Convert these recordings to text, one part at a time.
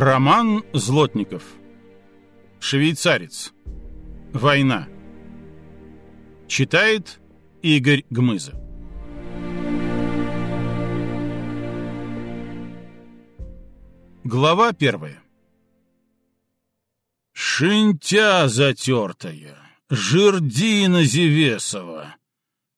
Роман Злотников. Швейцарец. Война. Читает Игорь Гмыза. Глава первая. Шинтя затертая, жердина Зевесова.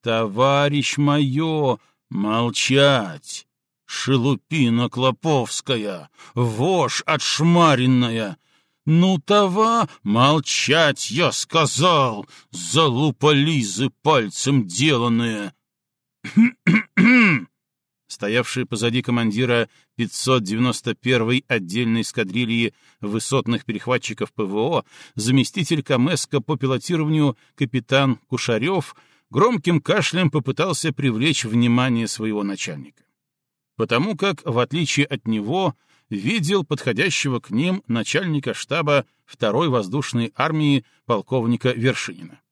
Товарищ мое, молчать! Шелупина Клоповская, вошь отшмаренная. Ну, това, молчать, я сказал, залупа Лизы пальцем деланная. Стоявший позади командира 591-й отдельной эскадрильи высотных перехватчиков ПВО, заместитель Камеска по пилотированию капитан Кушарев громким кашлем попытался привлечь внимание своего начальника потому как, в отличие от него, видел подходящего к ним начальника штаба второй воздушной армии полковника Вершинина.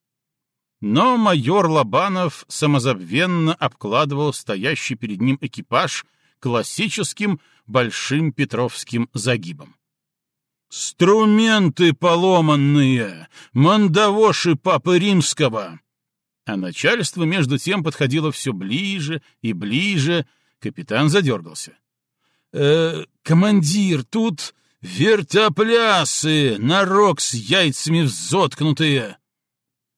Но майор Лобанов самозабвенно обкладывал стоящий перед ним экипаж классическим большим петровским загибом. «Струменты поломанные! Мандавоши Папы Римского!» А начальство между тем подходило все ближе и ближе, Капитан задергался. «Э, командир, тут вертоплясы, нарок с яйцами взоткнутые!»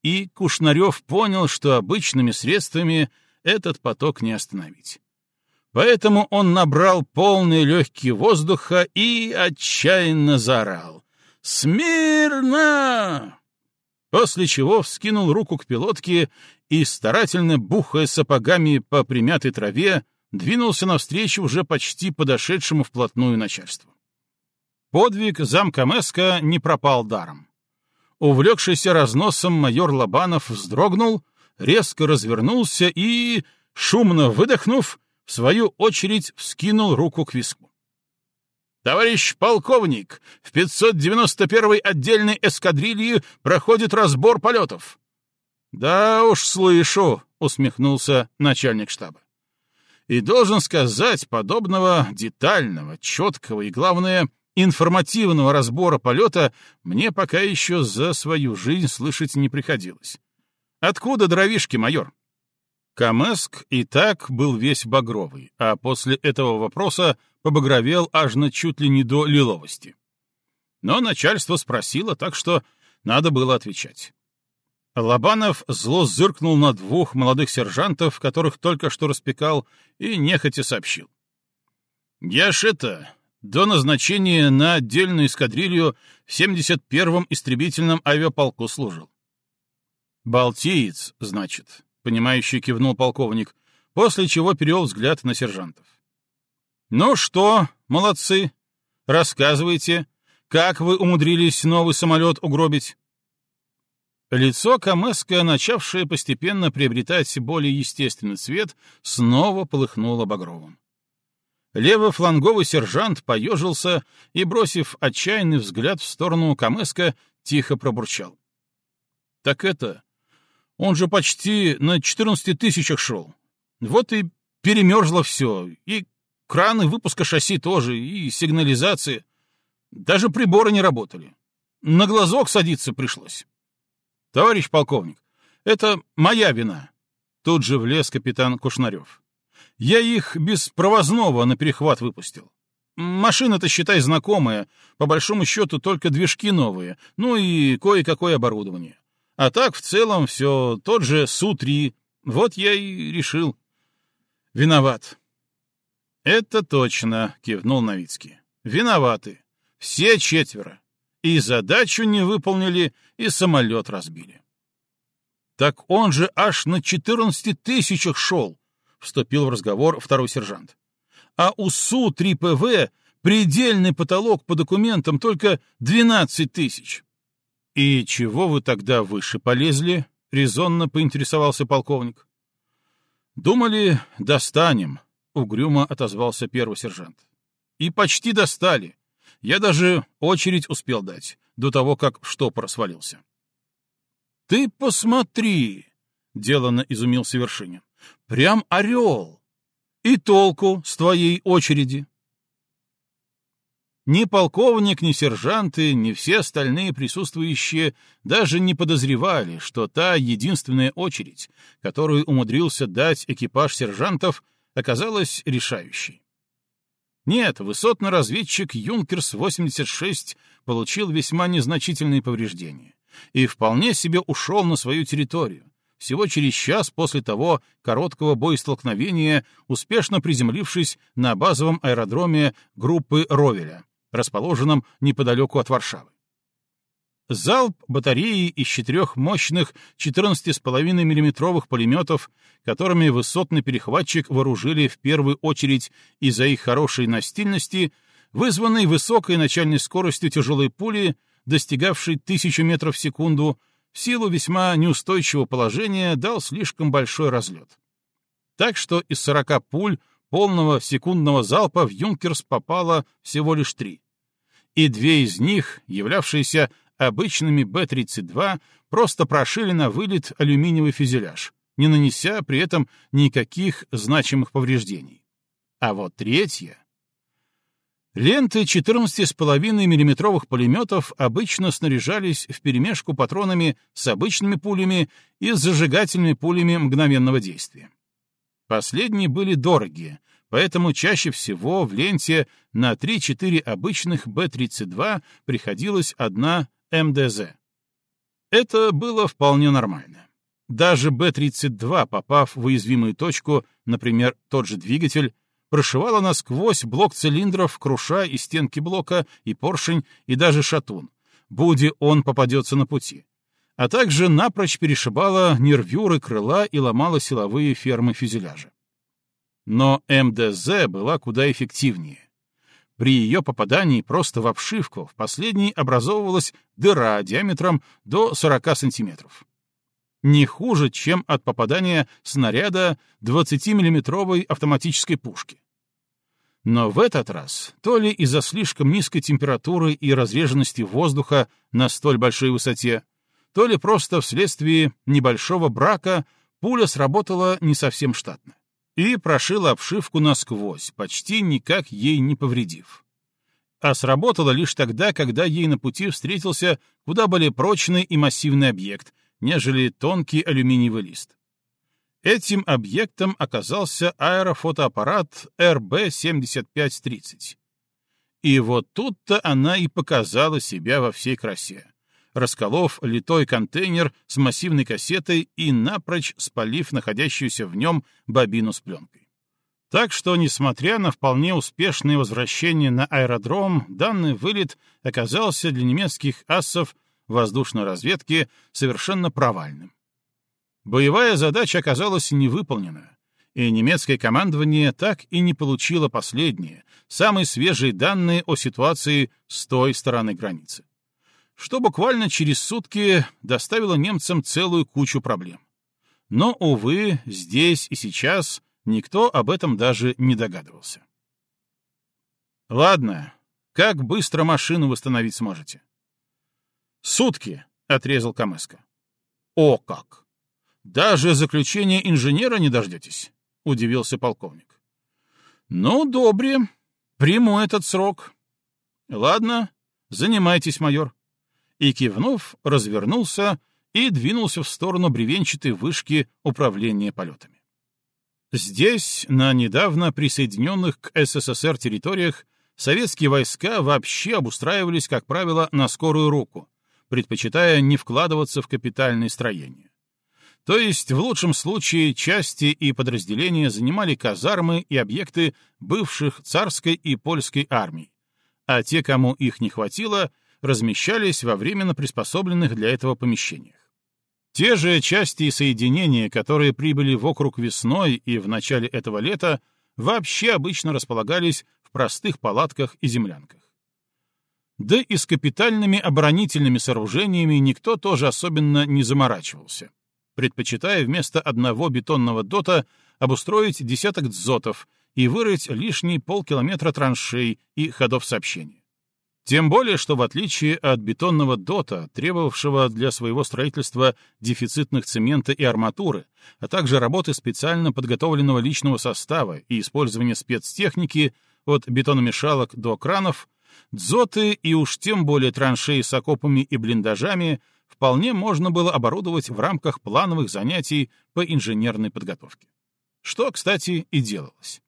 И Кушнарев понял, что обычными средствами этот поток не остановить. Поэтому он набрал полные легкие воздуха и отчаянно заорал. «Смирно!» После чего вскинул руку к пилотке и, старательно бухая сапогами по примятой траве, двинулся навстречу уже почти подошедшему вплотную начальству. Подвиг замка Меска не пропал даром. Увлекшийся разносом майор Лобанов вздрогнул, резко развернулся и, шумно выдохнув, в свою очередь вскинул руку к виску. «Товарищ полковник, в 591-й отдельной эскадрильи проходит разбор полетов». «Да уж слышу», — усмехнулся начальник штаба. И должен сказать, подобного детального, четкого и, главное, информативного разбора полета мне пока еще за свою жизнь слышать не приходилось. Откуда дровишки, майор? Камеск и так был весь багровый, а после этого вопроса побагровел аж на чуть ли не до лиловости. Но начальство спросило, так что надо было отвечать. Лобанов зло зыркнул на двух молодых сержантов, которых только что распекал, и нехотя сообщил. «Я ж это, до назначения на отдельную эскадрилью в 71-м истребительном авиаполку служил». «Балтиец, значит», — понимающий кивнул полковник, после чего перевел взгляд на сержантов. «Ну что, молодцы, рассказывайте, как вы умудрились новый самолет угробить?» Лицо Камеска, начавшее постепенно приобретать более естественный цвет, снова полыхнуло багровым. Левофланговый сержант поежился и, бросив отчаянный взгляд в сторону Камеска, тихо пробурчал. — Так это... Он же почти на 14 тысячах шел. Вот и перемерзло все, и краны выпуска шасси тоже, и сигнализация. Даже приборы не работали. На глазок садиться пришлось. «Товарищ полковник, это моя вина!» Тут же влез капитан Кушнарев. «Я их без провозного на перехват выпустил. Машина-то, считай, знакомая, по большому счету только движки новые, ну и кое-какое оборудование. А так, в целом, все тот же Су-3. Вот я и решил. Виноват». «Это точно», — кивнул Новицкий. «Виноваты. Все четверо и задачу не выполнили, и самолет разбили. «Так он же аж на 14 тысячах шел», — вступил в разговор второй сержант. «А у Су-3ПВ предельный потолок по документам только 12 тысяч». «И чего вы тогда выше полезли?» — резонно поинтересовался полковник. «Думали, достанем», — угрюмо отозвался первый сержант. «И почти достали. Я даже очередь успел дать, до того, как штопор свалился. «Ты посмотри!» — деланно изумился Вершинин. «Прям орел! И толку с твоей очереди!» Ни полковник, ни сержанты, ни все остальные присутствующие даже не подозревали, что та единственная очередь, которую умудрился дать экипаж сержантов, оказалась решающей. Нет, высотный разведчик «Юнкерс-86» получил весьма незначительные повреждения и вполне себе ушел на свою территорию, всего через час после того короткого боестолкновения, успешно приземлившись на базовом аэродроме группы Ровеля, расположенном неподалеку от Варшавы. Залп батареи из четырех мощных 14,5 миллиметровых пулеметов, которыми высотный перехватчик вооружили в первую очередь из-за их хорошей настильности, вызванный высокой начальной скоростью тяжелой пули, достигавшей тысячу метров в секунду, в силу весьма неустойчивого положения дал слишком большой разлет. Так что из 40 пуль полного секундного залпа в «Юнкерс» попало всего лишь три. И две из них, являвшиеся обычными Б-32, просто прошили на вылет алюминиевый фюзеляж, не нанеся при этом никаких значимых повреждений. А вот третья... Ленты 14,5 миллиметровых пулеметов обычно снаряжались вперемешку патронами с обычными пулями и с зажигательными пулями мгновенного действия. Последние были дорогие, поэтому чаще всего в ленте на 3-4 обычных Б-32 приходилась одна МДЗ. Это было вполне нормально. Даже Б-32, попав в уязвимую точку, например, тот же двигатель, прошивала насквозь блок цилиндров, круша и стенки блока, и поршень, и даже шатун, буди он попадется на пути, а также напрочь перешибала нервюры крыла и ломала силовые фермы фюзеляжа. Но МДЗ была куда эффективнее. При ее попадании просто в обшивку в последней образовывалась дыра диаметром до 40 сантиметров. Не хуже, чем от попадания снаряда 20-миллиметровой автоматической пушки. Но в этот раз, то ли из-за слишком низкой температуры и разреженности воздуха на столь большой высоте, то ли просто вследствие небольшого брака пуля сработала не совсем штатно и прошила обшивку насквозь, почти никак ей не повредив. А сработала лишь тогда, когда ей на пути встретился куда более прочный и массивный объект, нежели тонкий алюминиевый лист. Этим объектом оказался аэрофотоаппарат РБ-7530. И вот тут-то она и показала себя во всей красе расколов литой контейнер с массивной кассетой и напрочь спалив находящуюся в нем бобину с пленкой. Так что, несмотря на вполне успешное возвращение на аэродром, данный вылет оказался для немецких ассов воздушной разведки совершенно провальным. Боевая задача оказалась невыполнена, и немецкое командование так и не получило последние, самые свежие данные о ситуации с той стороны границы что буквально через сутки доставило немцам целую кучу проблем. Но, увы, здесь и сейчас никто об этом даже не догадывался. «Ладно, как быстро машину восстановить сможете?» «Сутки», — отрезал Камеска. «О как! Даже заключения инженера не дождетесь?» — удивился полковник. «Ну, добре, приму этот срок. Ладно, занимайтесь, майор и, кивнув, развернулся и двинулся в сторону бревенчатой вышки управления полетами. Здесь, на недавно присоединенных к СССР территориях, советские войска вообще обустраивались, как правило, на скорую руку, предпочитая не вкладываться в капитальные строения. То есть, в лучшем случае, части и подразделения занимали казармы и объекты бывших царской и польской армий, а те, кому их не хватило, размещались во временно приспособленных для этого помещениях. Те же части и соединения, которые прибыли в округ весной и в начале этого лета, вообще обычно располагались в простых палатках и землянках. Да и с капитальными оборонительными сооружениями никто тоже особенно не заморачивался, предпочитая вместо одного бетонного дота обустроить десяток дзотов и вырыть лишние полкилометра траншей и ходов сообщения. Тем более, что в отличие от бетонного дота, требовавшего для своего строительства дефицитных цемента и арматуры, а также работы специально подготовленного личного состава и использования спецтехники от бетономешалок до кранов, дзоты и уж тем более траншеи с окопами и блиндажами вполне можно было оборудовать в рамках плановых занятий по инженерной подготовке. Что, кстати, и делалось.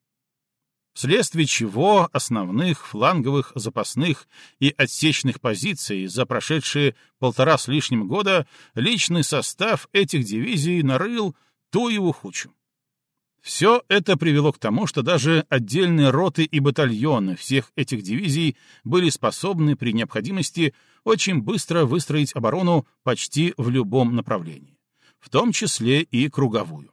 Вследствие чего основных фланговых, запасных и отсечных позиций за прошедшие полтора с лишним года личный состав этих дивизий нарыл ту его хучу. Все это привело к тому, что даже отдельные роты и батальоны всех этих дивизий были способны при необходимости очень быстро выстроить оборону почти в любом направлении, в том числе и круговую.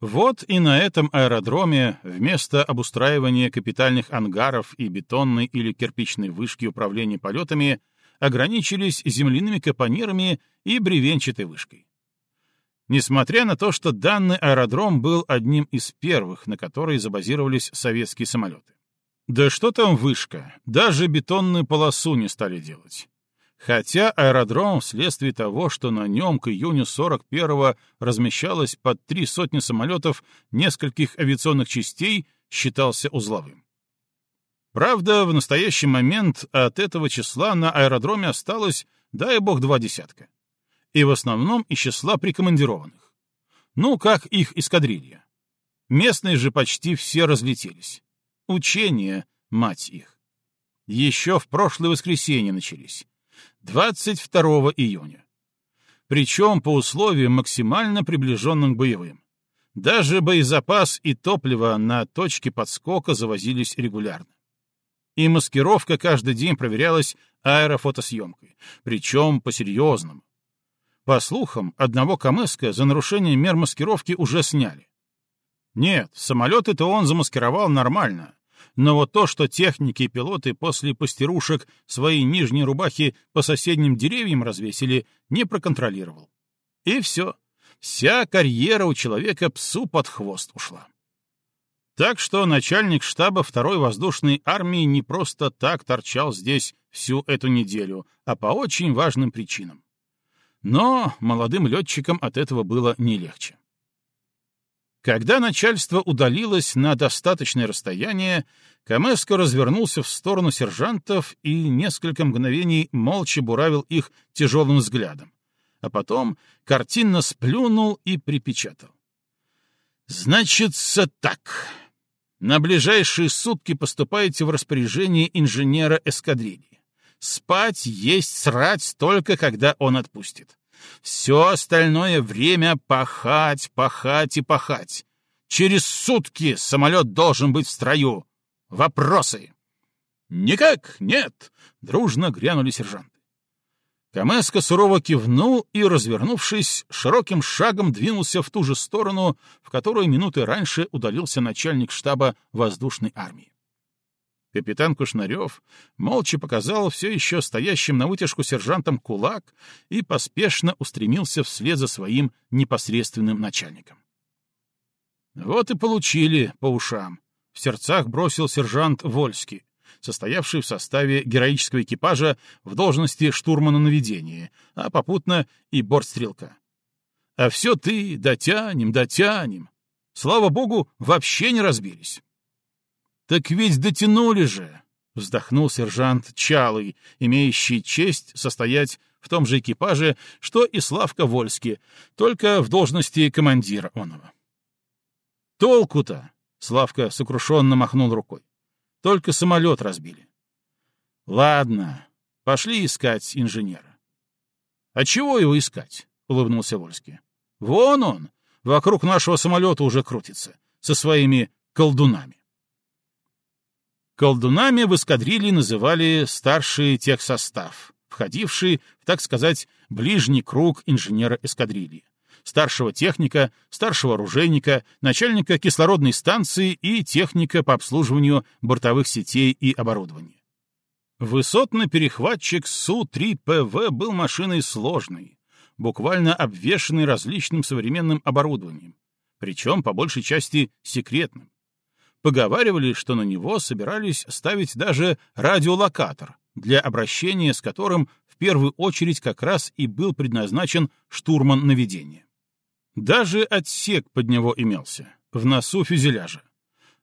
Вот и на этом аэродроме вместо обустраивания капитальных ангаров и бетонной или кирпичной вышки управления полетами ограничились земляными капонирами и бревенчатой вышкой. Несмотря на то, что данный аэродром был одним из первых, на который забазировались советские самолеты. Да что там вышка, даже бетонную полосу не стали делать. Хотя аэродром, вследствие того, что на нем к июню 41-го размещалось под три сотни самолетов нескольких авиационных частей, считался узловым. Правда, в настоящий момент от этого числа на аэродроме осталось, дай бог, два десятка и в основном из числа прикомандированных. Ну, как их эскадрилья. Местные же почти все разлетелись. Учения, мать их. Еще в прошлое воскресенье начались. 22 июня. Причем по условиям максимально приближенным к боевым. Даже боезапас и топливо на точке подскока завозились регулярно. И маскировка каждый день проверялась аэрофотосъемкой, причем по-серьезному, по слухам, одного Камеска за нарушение мер маскировки уже сняли. Нет, самолеты-то он замаскировал нормально. Но вот то, что техники и пилоты после пастерушек свои нижние рубахи по соседним деревьям развесили, не проконтролировал. И все. Вся карьера у человека псу под хвост ушла. Так что начальник штаба второй воздушной армии не просто так торчал здесь всю эту неделю, а по очень важным причинам. Но молодым летчикам от этого было не легче. Когда начальство удалилось на достаточное расстояние, Камеско развернулся в сторону сержантов и несколько мгновений молча буравил их тяжелым взглядом, а потом картинно сплюнул и припечатал. «Значится так. На ближайшие сутки поступаете в распоряжение инженера эскадрильи. Спать, есть, срать только когда он отпустит. Все остальное время пахать, пахать и пахать. Через сутки самолет должен быть в строю. Вопросы? Никак, нет, дружно грянули сержанты. Камеско сурово кивнул и, развернувшись, широким шагом двинулся в ту же сторону, в которую минуты раньше удалился начальник штаба воздушной армии. Капитан Кушнарев молча показал все еще стоящим на вытяжку сержантам кулак и поспешно устремился вслед за своим непосредственным начальником. Вот и получили по ушам. В сердцах бросил сержант Вольский, состоявший в составе героического экипажа в должности штурмана наведения, а попутно и бортстрелка. А все ты, дотянем, дотянем. Слава богу, вообще не разбились. «Так ведь дотянули же!» — вздохнул сержант Чалый, имеющий честь состоять в том же экипаже, что и Славка Вольский, только в должности командира оного. «Толку-то!» — Славка сокрушенно махнул рукой. «Только самолет разбили». «Ладно, пошли искать инженера». «А чего его искать?» — улыбнулся Вольский. «Вон он, вокруг нашего самолета уже крутится, со своими колдунами». Колдунами в эскадрилье называли старший техсостав, входивший в, так сказать, ближний круг инженера эскадрильи, старшего техника, старшего оружейника, начальника кислородной станции и техника по обслуживанию бортовых сетей и оборудования. Высотный перехватчик Су-3ПВ был машиной сложной, буквально обвешанной различным современным оборудованием, причем по большей части секретным. Поговаривали, что на него собирались ставить даже радиолокатор, для обращения с которым в первую очередь как раз и был предназначен штурман наведения. Даже отсек под него имелся, в носу фюзеляжа.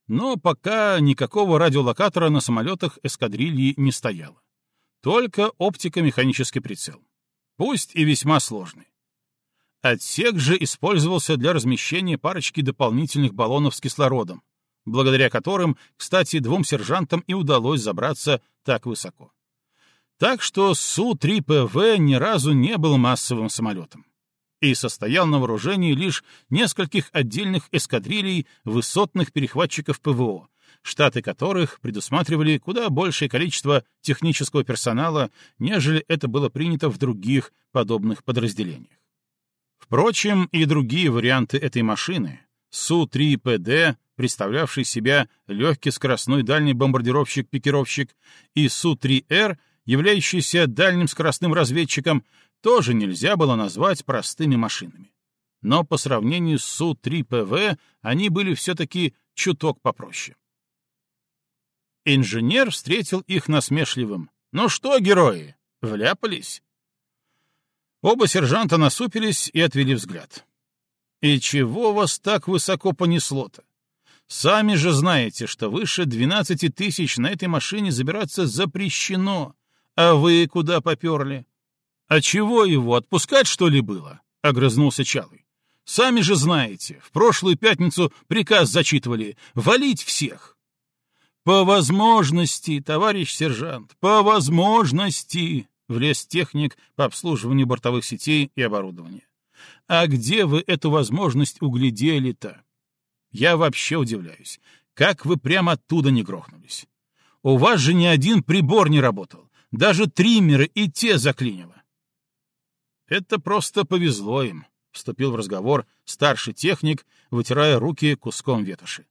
но пока никакого радиолокатора на самолетах эскадрильи не стояло. Только оптико-механический прицел. Пусть и весьма сложный. Отсек же использовался для размещения парочки дополнительных баллонов с кислородом, благодаря которым, кстати, двум сержантам и удалось забраться так высоко. Так что Су-3ПВ ни разу не был массовым самолетом и состоял на вооружении лишь нескольких отдельных эскадрилей высотных перехватчиков ПВО, штаты которых предусматривали куда большее количество технического персонала, нежели это было принято в других подобных подразделениях. Впрочем, и другие варианты этой машины, Су-3ПД, представлявший себя легкий скоростной дальний бомбардировщик-пикировщик, и Су-3Р, являющийся дальним скоростным разведчиком, тоже нельзя было назвать простыми машинами. Но по сравнению с Су-3ПВ они были все-таки чуток попроще. Инженер встретил их насмешливым. «Ну что, герои, вляпались?» Оба сержанта насупились и отвели взгляд. «И чего вас так высоко понесло-то? Сами же знаете, что выше 12 тысяч на этой машине забираться запрещено, а вы куда поперли?» «А чего его, отпускать, что ли, было?» — огрызнулся Чалый. «Сами же знаете, в прошлую пятницу приказ зачитывали — валить всех. «По возможности, товарищ сержант, по возможности!» — влез техник по обслуживанию бортовых сетей и оборудования. «А где вы эту возможность углядели-то? Я вообще удивляюсь, как вы прямо оттуда не грохнулись. У вас же ни один прибор не работал, даже триммеры и те заклинило». «Это просто повезло им», — вступил в разговор старший техник, вытирая руки куском ветоши.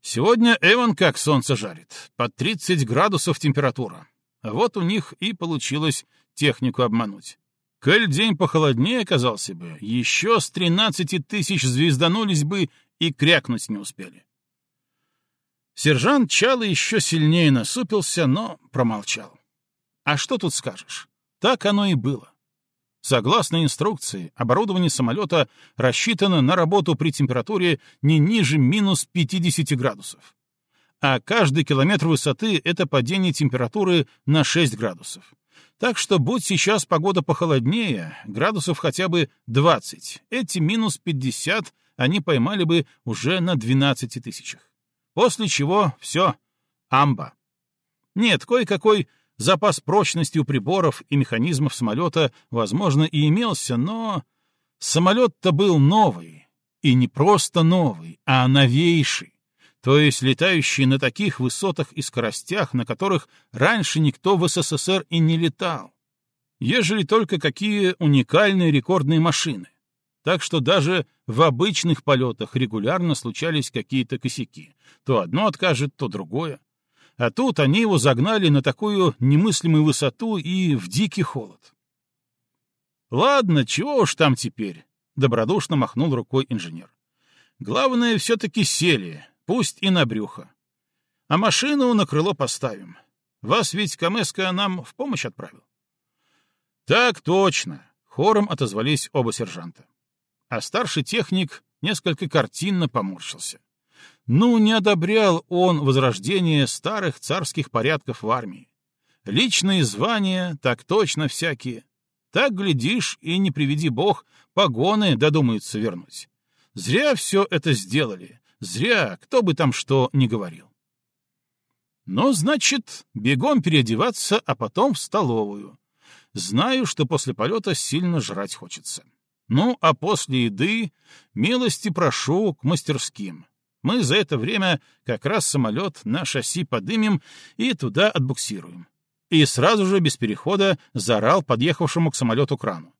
Сегодня Эван как солнце жарит, под 30 градусов температура. Вот у них и получилось технику обмануть. Коль день похолоднее оказался бы, еще с 13 тысяч звезданулись бы и крякнуть не успели. Сержант Чало еще сильнее насупился, но промолчал. А что тут скажешь? Так оно и было. Согласно инструкции, оборудование самолета рассчитано на работу при температуре не ниже минус 50 градусов. А каждый километр высоты — это падение температуры на 6 градусов. Так что будь сейчас погода похолоднее, градусов хотя бы 20, эти минус 50 они поймали бы уже на 12 тысячах. После чего все, амба. Нет, кое-какой Запас прочности у приборов и механизмов самолета, возможно, и имелся, но самолет-то был новый. И не просто новый, а новейший. То есть летающий на таких высотах и скоростях, на которых раньше никто в СССР и не летал. Ежели только какие уникальные рекордные машины. Так что даже в обычных полетах регулярно случались какие-то косяки. То одно откажет, то другое. А тут они его загнали на такую немыслимую высоту и в дикий холод. «Ладно, чего уж там теперь», — добродушно махнул рукой инженер. «Главное, все-таки сели, пусть и на брюхо. А машину на крыло поставим. Вас ведь Камеска нам в помощь отправил». «Так точно», — хором отозвались оба сержанта. А старший техник несколько картинно поморщился. Ну, не одобрял он возрождение старых царских порядков в армии. Личные звания, так точно всякие. Так, глядишь, и не приведи бог, погоны додумаются вернуть. Зря все это сделали. Зря, кто бы там что ни говорил. Ну, значит, бегом переодеваться, а потом в столовую. Знаю, что после полета сильно жрать хочется. Ну, а после еды милости прошу к мастерским. Мы за это время как раз самолет на шасси подымем и туда отбуксируем. И сразу же, без перехода, заорал подъехавшему к самолету крану.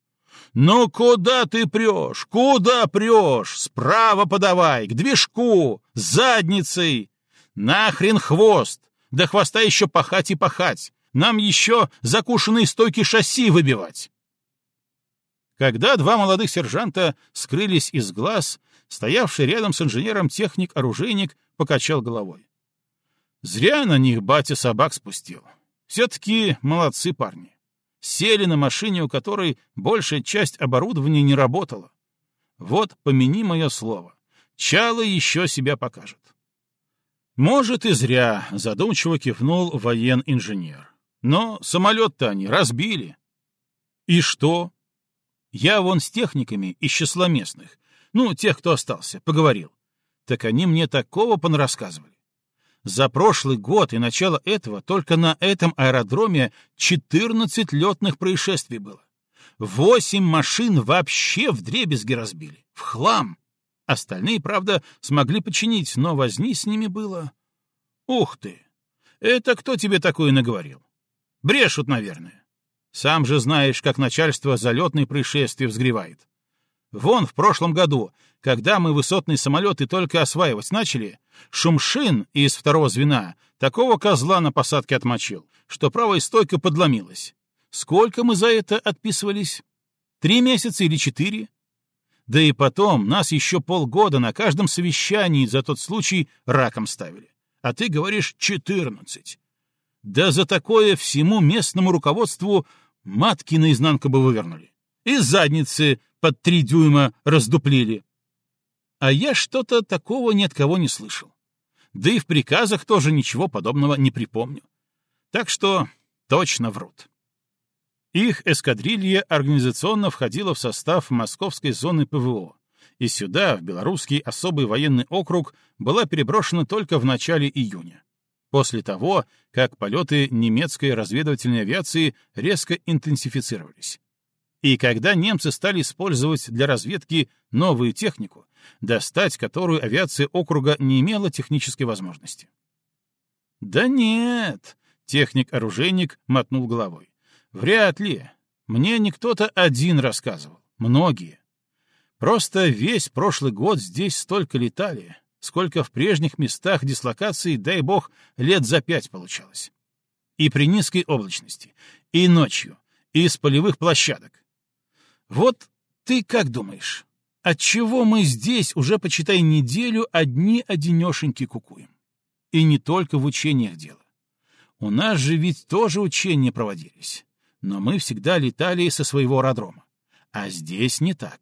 «Ну куда ты прешь? Куда прешь? Справа подавай, к движку, задницей! Нахрен хвост! До хвоста еще пахать и пахать! Нам еще закушенные стойки шасси выбивать!» Когда два молодых сержанта скрылись из глаз, стоявший рядом с инженером техник-оружейник покачал головой. Зря на них батя собак спустил. Все-таки молодцы парни. Сели на машине, у которой большая часть оборудования не работала. Вот, помяни мое слово, Чало еще себя покажет. Может, и зря, задумчиво кивнул воен-инженер. Но самолет-то они разбили. И что? Я вон с техниками из числа местных, ну, тех, кто остался, поговорил. Так они мне такого понарассказывали. За прошлый год и начало этого только на этом аэродроме 14 летных происшествий было. Восемь машин вообще в дребезги разбили, в хлам. Остальные, правда, смогли починить, но возни с ними было... Ух ты! Это кто тебе такое наговорил? Брешут, наверное. Сам же знаешь, как начальство залетные происшествия взгревает. Вон в прошлом году, когда мы высотные самолеты только осваивать начали, Шумшин из второго звена такого козла на посадке отмочил, что правая стойка подломилась. Сколько мы за это отписывались? Три месяца или четыре? Да и потом нас еще полгода на каждом совещании за тот случай раком ставили. А ты говоришь четырнадцать. Да за такое всему местному руководству матки наизнанку бы вывернули. И задницы под три дюйма раздуплили. А я что-то такого ни от кого не слышал. Да и в приказах тоже ничего подобного не припомню. Так что точно врут. Их эскадрилья организационно входила в состав московской зоны ПВО, и сюда, в Белорусский особый военный округ, была переброшена только в начале июня, после того, как полеты немецкой разведывательной авиации резко интенсифицировались. И когда немцы стали использовать для разведки новую технику, достать которую авиация округа не имела технической возможности. «Да нет», — техник-оружейник мотнул головой. Вряд ли. Мне не кто-то один рассказывал. Многие. Просто весь прошлый год здесь столько летали, сколько в прежних местах дислокации, дай бог, лет за пять получалось. И при низкой облачности, и ночью, и с полевых площадок. Вот ты как думаешь, отчего мы здесь уже, почитай, неделю одни-одинешеньки кукуем? И не только в учениях дело. У нас же ведь тоже учения проводились но мы всегда летали со своего аэродрома. А здесь не так.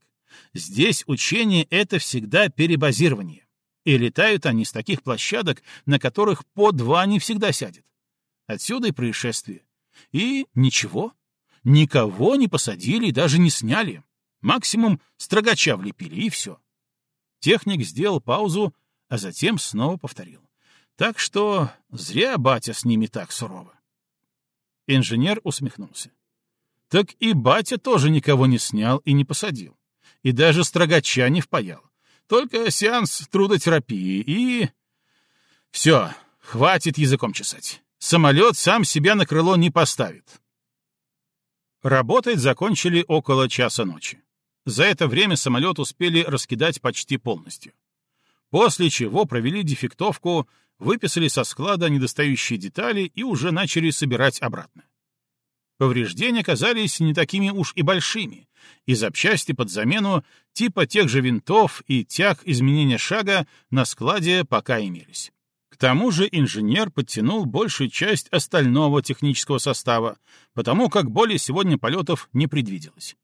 Здесь учение — это всегда перебазирование. И летают они с таких площадок, на которых по два не всегда сядет. Отсюда и происшествие. И ничего. Никого не посадили и даже не сняли. Максимум строгача влепили, и все. Техник сделал паузу, а затем снова повторил. Так что зря батя с ними так сурово. Инженер усмехнулся. Так и батя тоже никого не снял и не посадил. И даже строгача не впаял. Только сеанс трудотерапии и... Все, хватит языком чесать. Самолет сам себя на крыло не поставит. Работать закончили около часа ночи. За это время самолет успели раскидать почти полностью. После чего провели дефектовку, выписали со склада недостающие детали и уже начали собирать обратно. Повреждения оказались не такими уж и большими, и запчасти под замену типа тех же винтов и тяг изменения шага на складе пока имелись. К тому же инженер подтянул большую часть остального технического состава, потому как более сегодня полетов не предвиделось.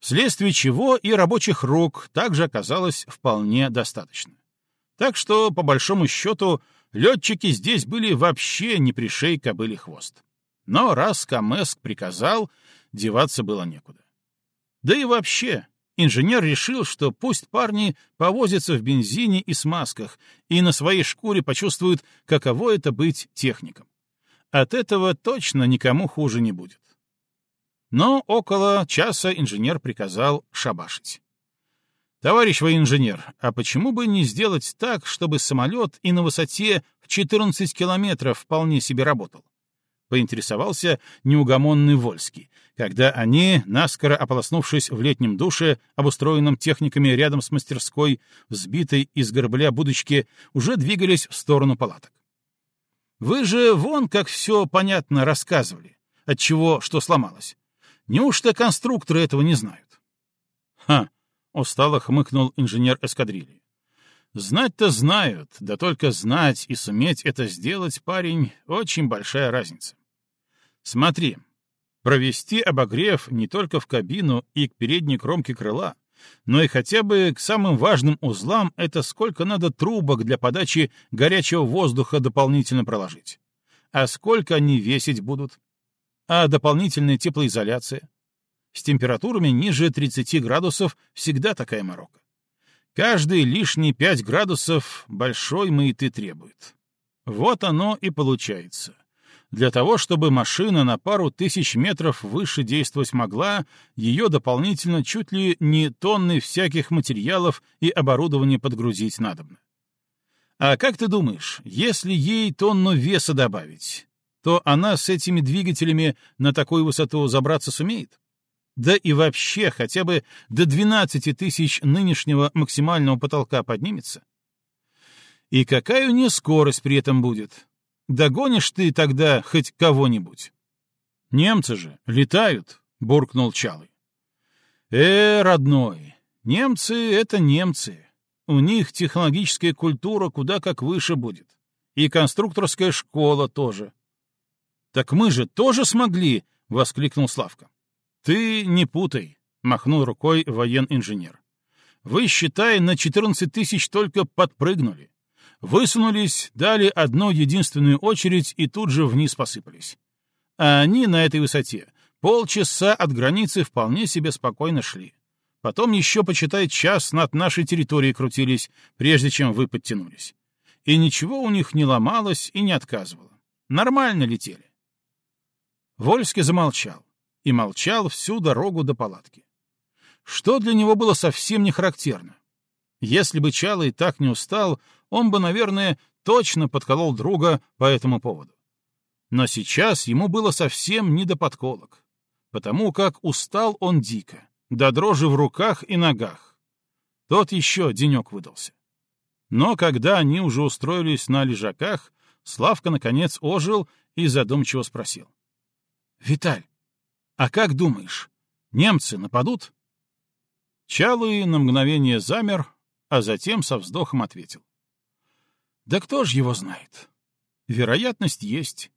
Вследствие чего и рабочих рук также оказалось вполне достаточно. Так что, по большому счету, летчики здесь были вообще не пришей кобыли хвост. Но раз Камеск приказал, деваться было некуда. Да и вообще, инженер решил, что пусть парни повозятся в бензине и смазках и на своей шкуре почувствуют, каково это быть техником. От этого точно никому хуже не будет. Но около часа инженер приказал шабашить. «Товарищ военинженер, а почему бы не сделать так, чтобы самолет и на высоте в 14 километров вполне себе работал?» Поинтересовался неугомонный Вольский, когда они, наскоро ополоснувшись в летнем душе, обустроенном техниками рядом с мастерской, взбитой из горбля будочки, уже двигались в сторону палаток. «Вы же вон как все понятно рассказывали, отчего что сломалось. Неужто конструкторы этого не знают?» «Ха!» устало хмыкнул инженер эскадрильи. Знать-то знают, да только знать и суметь это сделать, парень, очень большая разница. Смотри, провести обогрев не только в кабину и к передней кромке крыла, но и хотя бы к самым важным узлам это сколько надо трубок для подачи горячего воздуха дополнительно проложить. А сколько они весить будут? А дополнительная теплоизоляция? С температурами ниже 30 градусов всегда такая морока. Каждые лишние 5 градусов большой маяты требует. Вот оно и получается. Для того, чтобы машина на пару тысяч метров выше действовать могла, ее дополнительно чуть ли не тонны всяких материалов и оборудования подгрузить надобно. А как ты думаешь, если ей тонну веса добавить, то она с этими двигателями на такую высоту забраться сумеет? Да и вообще хотя бы до 12 тысяч нынешнего максимального потолка поднимется? И какая у нее скорость при этом будет? Догонишь ты тогда хоть кого-нибудь? Немцы же летают, — буркнул Чалый. Э, родной, немцы — это немцы. У них технологическая культура куда как выше будет. И конструкторская школа тоже. Так мы же тоже смогли, — воскликнул Славка. Ты не путай, — махнул рукой воен-инженер. Вы, считай, на 14 тысяч только подпрыгнули. Высунулись, дали одну единственную очередь и тут же вниз посыпались. А они на этой высоте полчаса от границы вполне себе спокойно шли. Потом еще, почитай, час над нашей территорией крутились, прежде чем вы подтянулись. И ничего у них не ломалось и не отказывало. Нормально летели. Вольский замолчал. И молчал всю дорогу до палатки. Что для него было совсем не характерно. Если бы Чалый так не устал, он бы, наверное, точно подколол друга по этому поводу. Но сейчас ему было совсем не до подколок, потому как устал он дико, до дрожи в руках и ногах. Тот еще денек выдался. Но когда они уже устроились на лежаках, Славка, наконец, ожил и задумчиво спросил. — Виталь, а как думаешь, немцы нападут? Чалый на мгновение замер, а затем со вздохом ответил. Да кто ж его знает? Вероятность есть.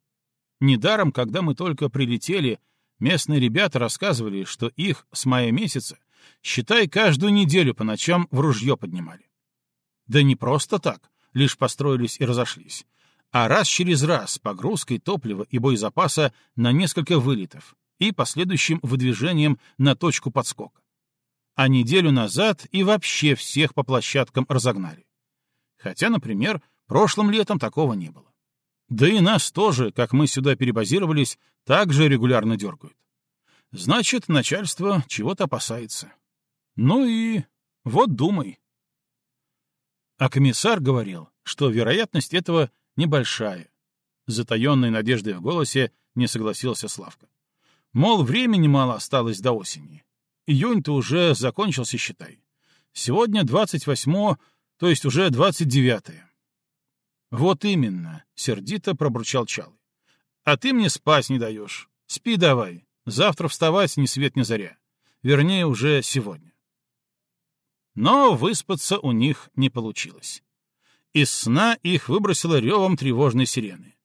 Недаром, когда мы только прилетели, местные ребята рассказывали, что их с мая месяца, считай, каждую неделю по ночам в ружье поднимали. Да не просто так, лишь построились и разошлись, а раз через раз с погрузкой топлива и боезапаса на несколько вылетов и последующим выдвижением на точку подскока. А неделю назад и вообще всех по площадкам разогнали. Хотя, например, Прошлым летом такого не было. Да и нас тоже, как мы сюда перебазировались, также регулярно дергают. Значит, начальство чего-то опасается. Ну и вот думай. А комиссар говорил, что вероятность этого небольшая. Затаенной надеждой в голосе не согласился Славка. Мол, времени мало осталось до осени. Июнь-то уже закончился, считай. Сегодня 28 то есть уже 29 -е. «Вот именно», — сердито пробурчал Чалый. «А ты мне спать не даешь. Спи давай. Завтра вставать ни свет ни заря. Вернее, уже сегодня». Но выспаться у них не получилось. Из сна их выбросило ревом тревожной сирены.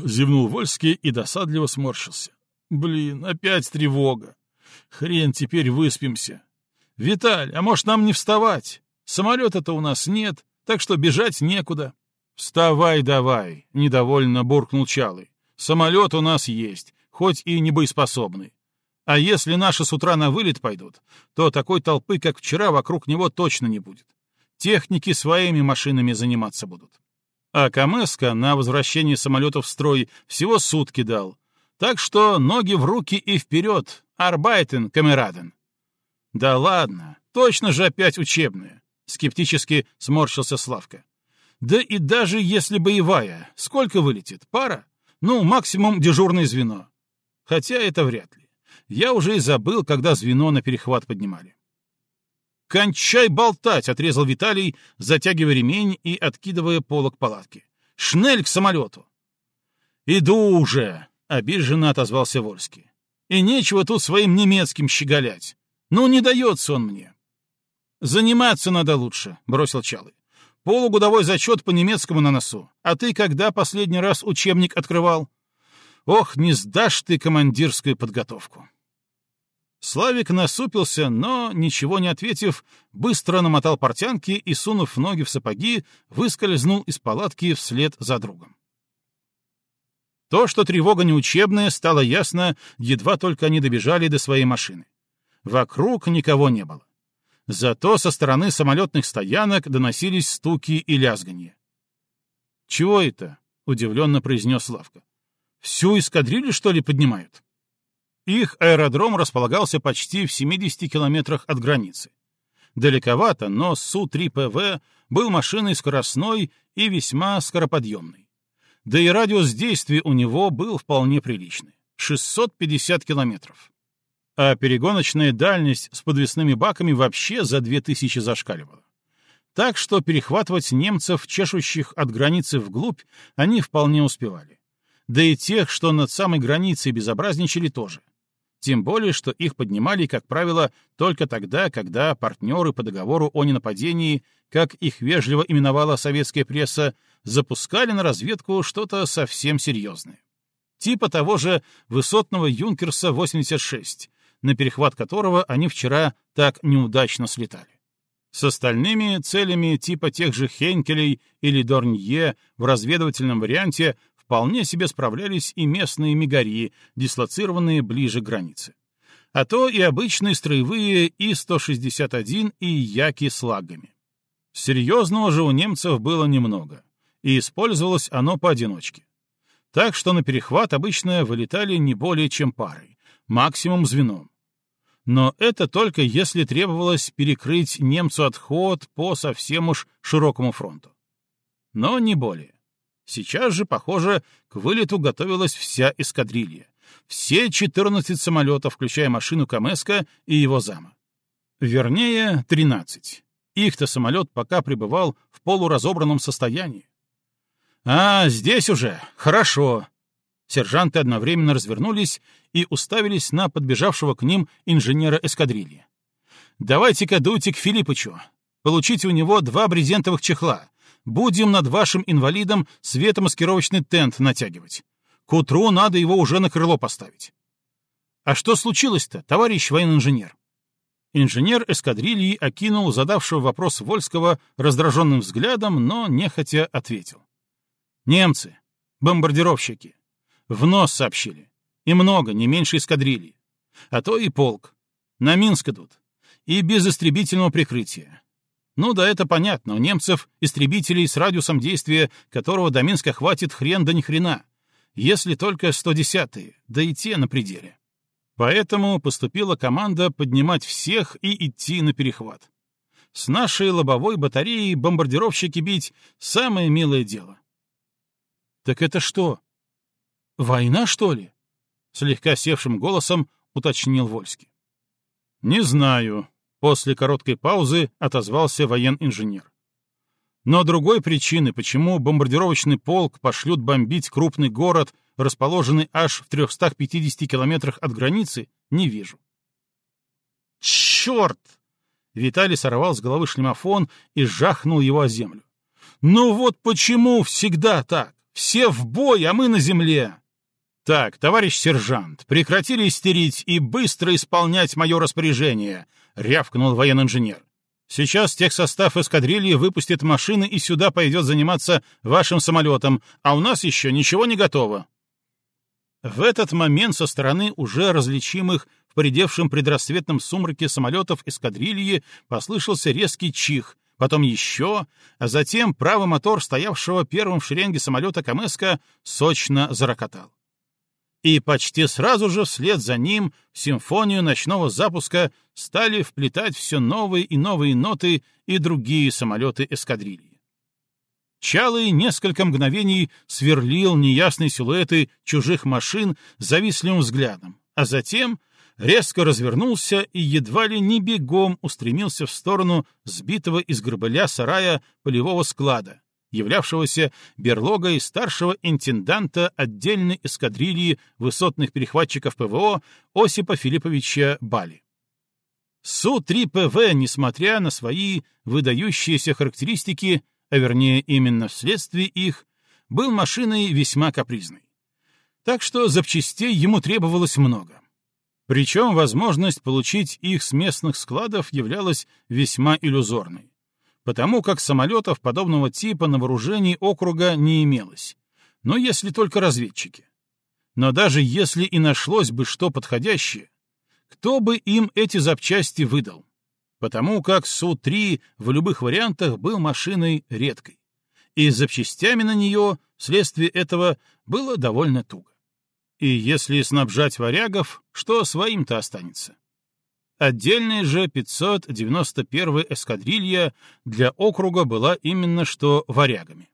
зевнул Вольский и досадливо сморщился. «Блин, опять тревога. Хрен теперь выспимся. Виталь, а может нам не вставать? Самолета-то у нас нет, так что бежать некуда. «Вставай давай!» — недовольно буркнул Чалый. «Самолет у нас есть, хоть и не боеспособный. А если наши с утра на вылет пойдут, то такой толпы, как вчера, вокруг него точно не будет. Техники своими машинами заниматься будут. А Камеска на возвращение самолетов в строй всего сутки дал. Так что ноги в руки и вперед, арбайтен, камераден. Да ладно, точно же опять учебные. — скептически сморщился Славка. «Да и даже если боевая, сколько вылетит? Пара? Ну, максимум дежурное звено. Хотя это вряд ли. Я уже и забыл, когда звено на перехват поднимали». «Кончай болтать!» — отрезал Виталий, затягивая ремень и откидывая полок палатки. «Шнель к самолету!» «Иду уже!» — обиженно отозвался Вольский. «И нечего тут своим немецким щеголять. Ну, не дается он мне. «Заниматься надо лучше», — бросил Чалый. «Полугодовой зачет по немецкому на носу. А ты когда последний раз учебник открывал? Ох, не сдашь ты командирскую подготовку». Славик насупился, но, ничего не ответив, быстро намотал портянки и, сунув ноги в сапоги, выскользнул из палатки вслед за другом. То, что тревога неучебная, стало ясно, едва только они добежали до своей машины. Вокруг никого не было. Зато со стороны самолетных стоянок доносились стуки и лязганье. «Чего это?» — удивленно произнес Славка. «Всю эскадрилью, что ли, поднимают?» Их аэродром располагался почти в 70 километрах от границы. Далековато, но Су-3ПВ был машиной скоростной и весьма скороподъемной. Да и радиус действия у него был вполне приличный — 650 километров. А перегоночная дальность с подвесными баками вообще за 2000 зашкаливала. Так что перехватывать немцев, чешущих от границы вглубь, они вполне успевали. Да и тех, что над самой границей безобразничали, тоже — тем более, что их поднимали, как правило, только тогда, когда партнеры по договору о ненападении, как их вежливо именовала советская пресса, запускали на разведку что-то совсем серьезное. Типа того же высотного «Юнкерса-86», на перехват которого они вчера так неудачно слетали. С остальными целями типа тех же Хенкелей или Дорнье в разведывательном варианте вполне себе справлялись и местные мигари, дислоцированные ближе к границе. А то и обычные строевые И-161 и Яки с лагами. Серьезного же у немцев было немного, и использовалось оно поодиночке. Так что на перехват обычно вылетали не более чем парой, максимум звеном. Но это только если требовалось перекрыть немцу отход по совсем уж широкому фронту. Но не более. Сейчас же, похоже, к вылету готовилась вся эскадрилья. Все 14 самолетов, включая машину Камеска и его зама. Вернее, 13. Их-то самолет пока пребывал в полуразобранном состоянии. «А, здесь уже. Хорошо». Сержанты одновременно развернулись и уставились на подбежавшего к ним инженера эскадрильи. «Давайте-ка дуйте к Филиппычу. Получите у него два брезентовых чехла, Будем над вашим инвалидом светомаскировочный тент натягивать. К утру надо его уже на крыло поставить. А что случилось-то, товарищ военный инженер? Инженер эскадрильи окинул задавшего вопрос Вольского раздраженным взглядом, но нехотя ответил. Немцы, бомбардировщики, в нос сообщили. И много, не меньше эскадрильи. А то и полк. На Минск идут. И без истребительного прикрытия. Ну да, это понятно, у немцев истребителей с радиусом действия, которого до Минска хватит хрен да ни хрена, если только 110-е, да и те на пределе. Поэтому поступила команда поднимать всех и идти на перехват. С нашей лобовой батареей бомбардировщики бить — самое милое дело. «Так это что? Война, что ли?» — слегка севшим голосом уточнил Вольский. «Не знаю», После короткой паузы отозвался воен-инженер. Но другой причины, почему бомбардировочный полк пошлют бомбить крупный город, расположенный аж в 350 километрах от границы, не вижу. «Черт!» Виталий сорвал с головы шлемофон и жахнул его о землю. «Ну вот почему всегда так? Все в бой, а мы на земле!» «Так, товарищ сержант, прекратили истерить и быстро исполнять мое распоряжение», — рявкнул военный инженер. «Сейчас техсостав эскадрильи выпустит машины и сюда пойдет заниматься вашим самолетом, а у нас еще ничего не готово». В этот момент со стороны уже различимых в поредевшем предрассветном сумраке самолетов эскадрильи послышался резкий чих, потом еще, а затем правый мотор стоявшего первым в шеренге самолета Камеска сочно зарокотал и почти сразу же вслед за ним в симфонию ночного запуска стали вплетать все новые и новые ноты и другие самолеты эскадрильи. Чалый несколько мгновений сверлил неясные силуэты чужих машин завистливым взглядом, а затем резко развернулся и едва ли не бегом устремился в сторону сбитого из гробыля сарая полевого склада, являвшегося берлогой старшего интенданта отдельной эскадрильи высотных перехватчиков ПВО Осипа Филипповича Бали. Су-3ПВ, несмотря на свои выдающиеся характеристики, а вернее именно вследствие их, был машиной весьма капризной. Так что запчастей ему требовалось много. Причем возможность получить их с местных складов являлась весьма иллюзорной, потому как самолетов подобного типа на вооружении округа не имелось, но если только разведчики. Но даже если и нашлось бы что подходящее, кто бы им эти запчасти выдал? Потому как Су-3 в любых вариантах был машиной редкой, и с запчастями на нее вследствие этого было довольно туго. И если снабжать варягов, что своим-то останется? Отдельная же 591-я эскадрилья для округа была именно что варягами.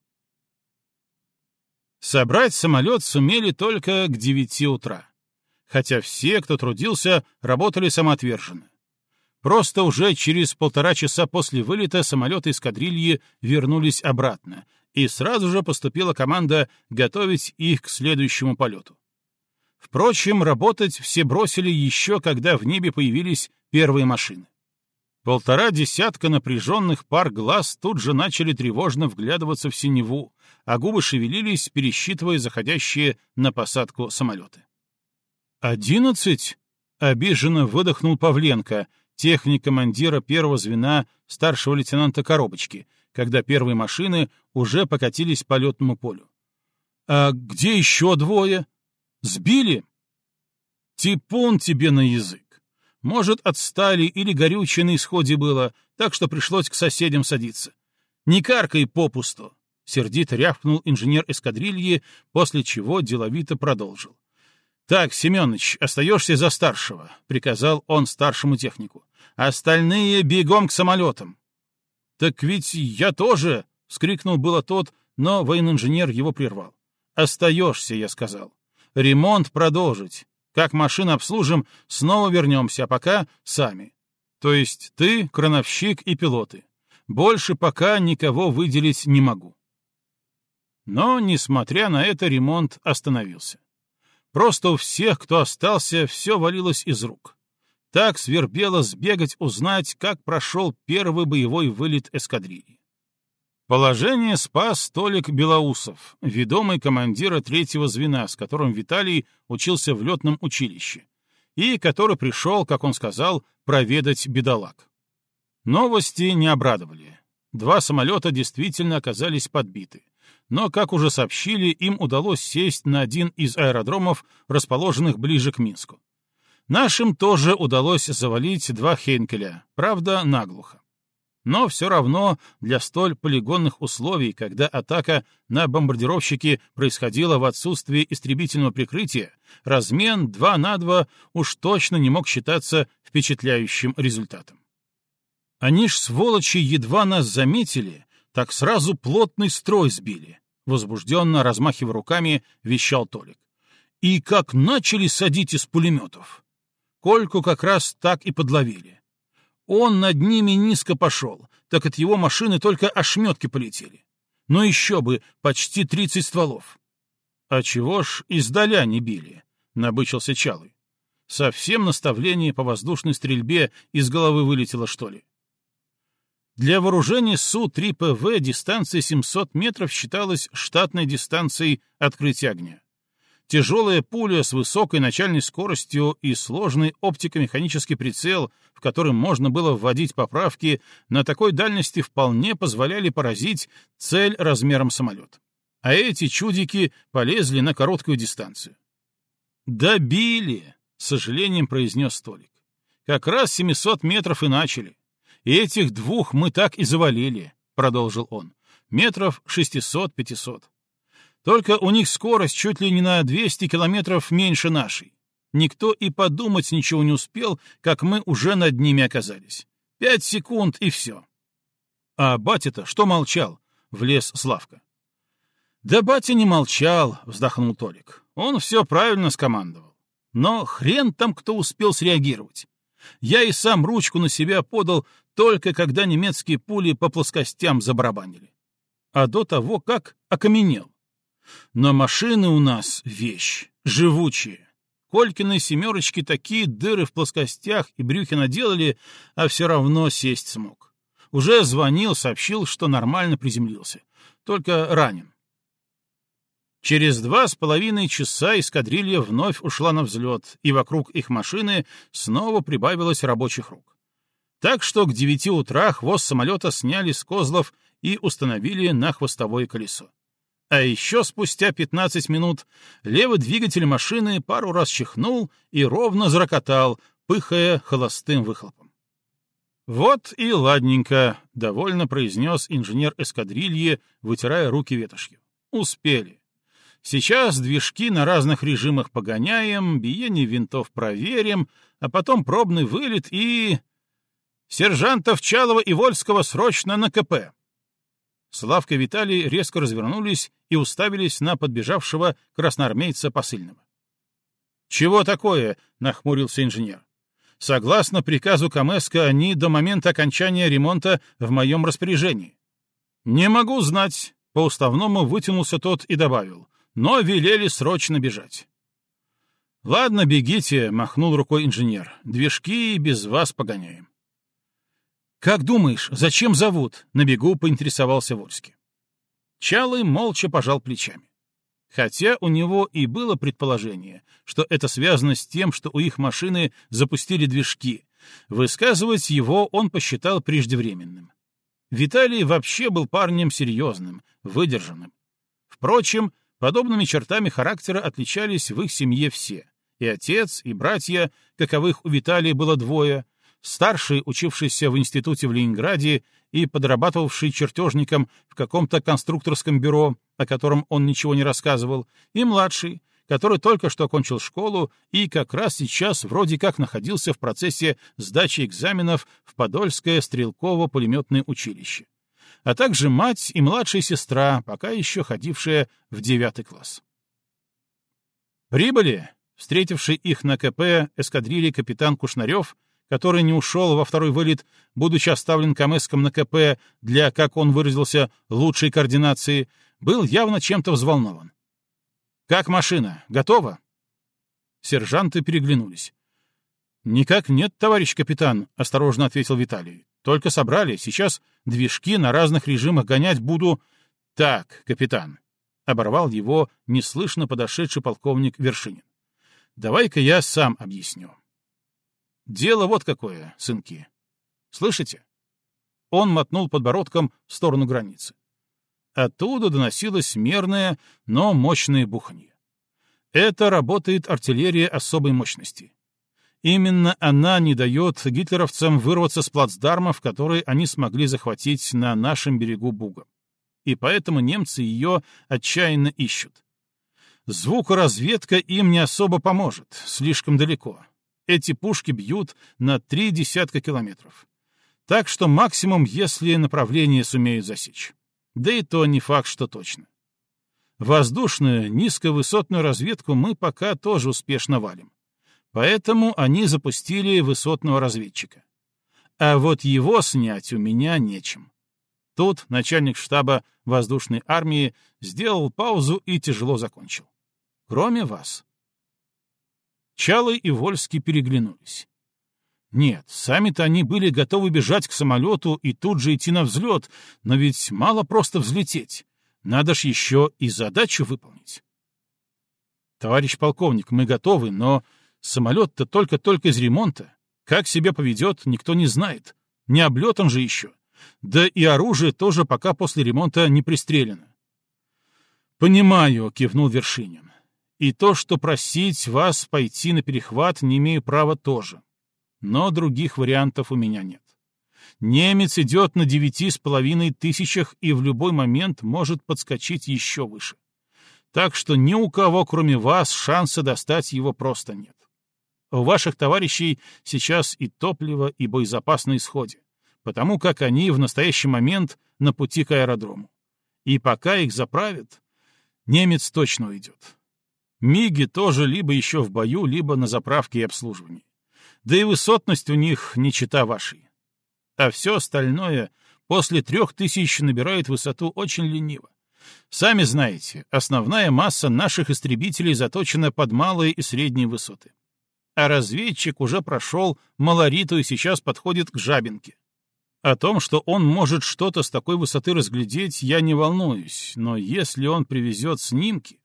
Собрать самолет сумели только к 9 утра, хотя все, кто трудился, работали самоотверженно. Просто уже через полтора часа после вылета самолеты эскадрильи вернулись обратно, и сразу же поступила команда готовить их к следующему полету. Впрочем, работать все бросили еще, когда в небе появились первые машины. Полтора десятка напряженных пар глаз тут же начали тревожно вглядываться в синеву, а губы шевелились, пересчитывая заходящие на посадку самолеты. «Одиннадцать?» — обиженно выдохнул Павленко, техник командира первого звена старшего лейтенанта Коробочки, когда первые машины уже покатились по летному полю. «А где еще двое? Сбили?» «Типун тебе на язык! Может, отстали или горючее на исходе было, так что пришлось к соседям садиться. Не каркай попусту!» — сердито рявкнул инженер эскадрильи, после чего деловито продолжил. «Так, Семенович, остаешься за старшего», — приказал он старшему технику. «Остальные бегом к самолетам». «Так ведь я тоже!» — вскрикнул было тот, но военинженер его прервал. «Остаешься», — я сказал. «Ремонт продолжить. Как машину обслужим, снова вернемся, а пока сами. То есть ты, крановщик и пилоты. Больше пока никого выделить не могу». Но, несмотря на это, ремонт остановился. Просто у всех, кто остался, все валилось из рук. Так свербело сбегать узнать, как прошел первый боевой вылет эскадрильи. Положение спас Толик Белоусов, ведомый командира третьего звена, с которым Виталий учился в летном училище, и который пришел, как он сказал, проведать бедолаг. Новости не обрадовали. Два самолета действительно оказались подбиты но, как уже сообщили, им удалось сесть на один из аэродромов, расположенных ближе к Минску. Нашим тоже удалось завалить два Хейнкеля, правда, наглухо. Но все равно для столь полигонных условий, когда атака на бомбардировщики происходила в отсутствии истребительного прикрытия, размен 2 на 2 уж точно не мог считаться впечатляющим результатом. Они ж, сволочи, едва нас заметили, так сразу плотный строй сбили, возбужденно размахивая руками, вещал Толик. И как начали садить из пулеметов. Кольку как раз так и подловили. Он над ними низко пошел, так от его машины только ошметки полетели. Но еще бы, почти тридцать стволов. А чего ж издаля не били? Набычился Чалый. Совсем наставление по воздушной стрельбе из головы вылетело, что ли? Для вооружения Су-3ПВ дистанция 700 метров считалась штатной дистанцией открытия огня. Тяжелая пуля с высокой начальной скоростью и сложный оптико-механический прицел, в котором можно было вводить поправки, на такой дальности вполне позволяли поразить цель размером самолет. А эти чудики полезли на короткую дистанцию. «Добили!» — с сожалением произнес Столик. «Как раз 700 метров и начали. И этих двух мы так и завалили, — продолжил он, — метров шестисот-пятисот. Только у них скорость чуть ли не на 200 километров меньше нашей. Никто и подумать ничего не успел, как мы уже над ними оказались. Пять секунд и все. А батя-то что молчал? — влез Славка. Да батя не молчал, — вздохнул Толик. Он все правильно скомандовал. Но хрен там кто успел среагировать. Я и сам ручку на себя подал только когда немецкие пули по плоскостям забарабанили. А до того как окаменел. Но машины у нас — вещь, живучие. Колькины семерочки такие дыры в плоскостях и брюхе наделали, а все равно сесть смог. Уже звонил, сообщил, что нормально приземлился. Только ранен. Через два с половиной часа эскадрилья вновь ушла на взлет, и вокруг их машины снова прибавилось рабочих рук. Так что к девяти утра хвост самолета сняли с козлов и установили на хвостовое колесо. А еще спустя 15 минут левый двигатель машины пару раз чихнул и ровно зарокотал, пыхая холостым выхлопом. «Вот и ладненько», — довольно произнес инженер эскадрильи, вытирая руки ветошью. «Успели. Сейчас движки на разных режимах погоняем, биение винтов проверим, а потом пробный вылет и... Сержантов Чалова и Вольского срочно на КП!» Славка и Виталий резко развернулись и уставились на подбежавшего красноармейца посыльного. «Чего такое?» — нахмурился инженер. «Согласно приказу Камеска, они до момента окончания ремонта в моем распоряжении». «Не могу знать», — по уставному вытянулся тот и добавил, «но велели срочно бежать». «Ладно, бегите», — махнул рукой инженер. «Движки без вас погоняем». «Как думаешь, зачем зовут?» — на бегу поинтересовался Вольский. Чалый молча пожал плечами. Хотя у него и было предположение, что это связано с тем, что у их машины запустили движки, высказывать его он посчитал преждевременным. Виталий вообще был парнем серьезным, выдержанным. Впрочем, подобными чертами характера отличались в их семье все. И отец, и братья, каковых у Виталия было двое, старший, учившийся в институте в Ленинграде и подрабатывавший чертежником в каком-то конструкторском бюро, о котором он ничего не рассказывал, и младший, который только что окончил школу и как раз сейчас вроде как находился в процессе сдачи экзаменов в Подольское стрелково-пулеметное училище, а также мать и младшая сестра, пока еще ходившая в девятый класс. Прибыли, встретивший их на КП эскадрильи капитан Кушнарев — который не ушел во второй вылет, будучи оставлен Камеском на КП для, как он выразился, лучшей координации, был явно чем-то взволнован. «Как машина? Готова?» Сержанты переглянулись. «Никак нет, товарищ капитан», — осторожно ответил Виталий. «Только собрали. Сейчас движки на разных режимах гонять буду...» «Так, капитан», — оборвал его неслышно подошедший полковник Вершинин. «Давай-ка я сам объясню. Дело вот какое, сынки. Слышите? Он мотнул подбородком в сторону границы. Оттуда доносилось мерное, но мощное буханье. Это работает артиллерия особой мощности. Именно она не дает гитлеровцам вырваться с плацдармов, которые они смогли захватить на нашем берегу Буга. И поэтому немцы ее отчаянно ищут. Звукоразведка им не особо поможет, слишком далеко. Эти пушки бьют на три десятка километров. Так что максимум, если направление сумеют засечь. Да и то не факт, что точно. Воздушную, низковысотную разведку мы пока тоже успешно валим. Поэтому они запустили высотного разведчика. А вот его снять у меня нечем. Тут начальник штаба воздушной армии сделал паузу и тяжело закончил. Кроме вас. Чалый и Вольский переглянулись. Нет, сами-то они были готовы бежать к самолету и тут же идти на взлет, но ведь мало просто взлететь. Надо ж еще и задачу выполнить. Товарищ полковник, мы готовы, но самолет-то только-только из ремонта. Как себя поведет, никто не знает. Не облетан же еще. Да и оружие тоже пока после ремонта не пристрелено. «Понимаю», — кивнул Вершинин. И то, что просить вас пойти на перехват, не имею права тоже. Но других вариантов у меня нет. Немец идет на девяти с половиной тысячах и в любой момент может подскочить еще выше. Так что ни у кого, кроме вас, шанса достать его просто нет. У ваших товарищей сейчас и топливо, и боезапас на исходе, потому как они в настоящий момент на пути к аэродрому. И пока их заправят, немец точно уйдет. Миги тоже либо еще в бою, либо на заправке и обслуживании. Да и высотность у них не чита вашей. А все остальное после трех тысяч набирает высоту очень лениво. Сами знаете, основная масса наших истребителей заточена под малые и средние высоты. А разведчик уже прошел Малориту и сейчас подходит к Жабинке. О том, что он может что-то с такой высоты разглядеть, я не волнуюсь, но если он привезет снимки,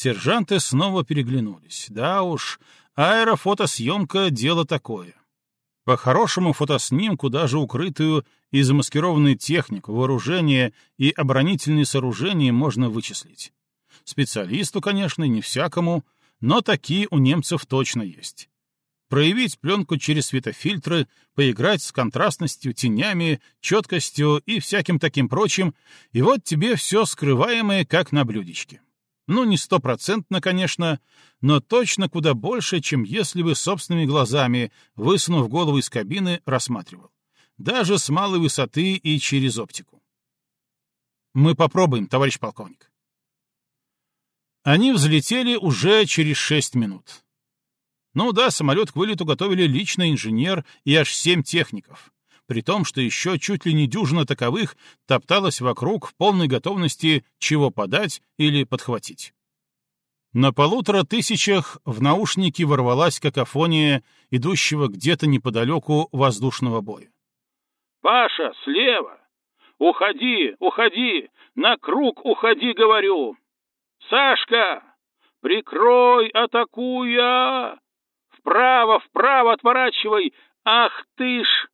Сержанты снова переглянулись. Да уж, аэрофотосъемка — дело такое. По хорошему фотоснимку даже укрытую и замаскированную технику, вооружение и оборонительные сооружения можно вычислить. Специалисту, конечно, не всякому, но такие у немцев точно есть. Проявить пленку через светофильтры, поиграть с контрастностью, тенями, четкостью и всяким таким прочим, и вот тебе все скрываемое, как на блюдечке. Ну, не стопроцентно, конечно, но точно куда больше, чем если бы собственными глазами, высунув голову из кабины, рассматривал. Даже с малой высоты и через оптику. Мы попробуем, товарищ полковник. Они взлетели уже через шесть минут. Ну да, самолет к вылету готовили лично инженер и аж семь техников при том, что еще чуть ли не дюжина таковых топталась вокруг в полной готовности чего подать или подхватить. На полутора тысячах в наушники ворвалась какофония идущего где-то неподалеку воздушного боя. «Паша, слева! Уходи, уходи! На круг уходи, говорю! Сашка! Прикрой, атакую! Вправо, вправо отворачивай! Ах ты ж!»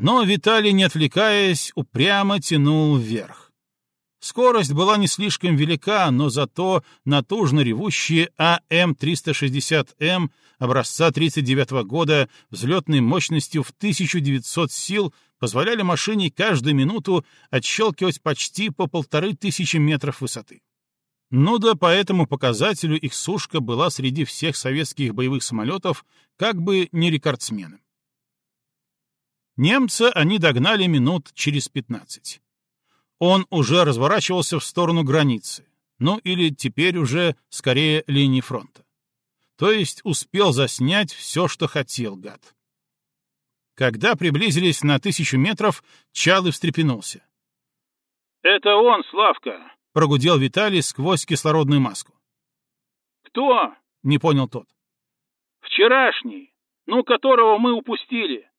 Но Виталий, не отвлекаясь, упрямо тянул вверх. Скорость была не слишком велика, но зато натужно ревущие АМ-360М образца 39 года взлетной мощностью в 1900 сил позволяли машине каждую минуту отщелкивать почти по полторы тысячи метров высоты. Ну да, по этому показателю их сушка была среди всех советских боевых самолетов как бы не рекордсменом. Немца они догнали минут через пятнадцать. Он уже разворачивался в сторону границы, ну или теперь уже скорее линии фронта. То есть успел заснять все, что хотел, гад. Когда приблизились на тысячу метров, Чалый встрепенулся. «Это он, Славка!» — прогудел Виталий сквозь кислородную маску. «Кто?» — не понял тот. «Вчерашний, ну, которого мы упустили.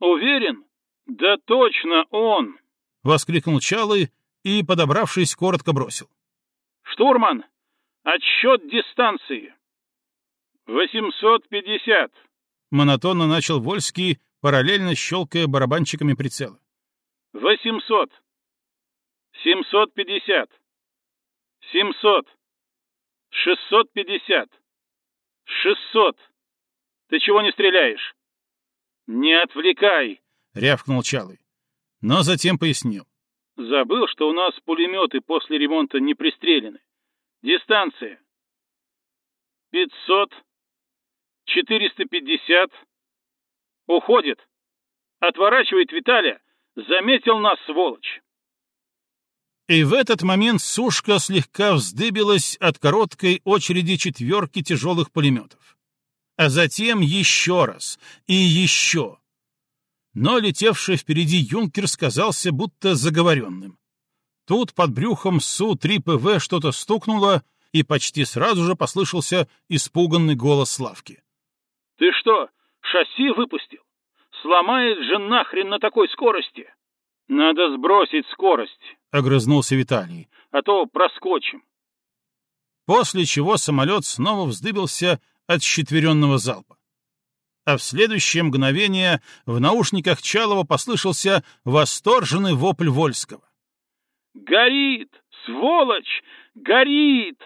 «Уверен? Да точно он!» — воскликнул Чалый и, подобравшись, коротко бросил. «Штурман, отсчет дистанции!» «Восемьсот пятьдесят!» — монотонно начал Вольский, параллельно щелкая барабанчиками прицела. «Восемьсот! Семьсот пятьдесят! Семьсот! Шестьсот пятьдесят! Шестьсот! Ты чего не стреляешь?» «Не отвлекай!» — рявкнул Чалый. Но затем пояснил. «Забыл, что у нас пулеметы после ремонта не пристрелены. Дистанция. Пятьсот. Четыреста пятьдесят. Уходит. Отворачивает Виталя. Заметил нас, сволочь!» И в этот момент сушка слегка вздыбилась от короткой очереди четверки тяжелых пулеметов а затем еще раз и еще. Но летевший впереди юнкер сказался будто заговоренным. Тут под брюхом Су-3ПВ что-то стукнуло, и почти сразу же послышался испуганный голос Славки. — Ты что, шасси выпустил? Сломает же нахрен на такой скорости! — Надо сбросить скорость, — огрызнулся Виталий, — а то проскочим. После чего самолет снова вздыбился от щетверенного залпа. А в следующее мгновение в наушниках Чалова послышался восторженный вопль Вольского. «Горит! Сволочь! Горит!»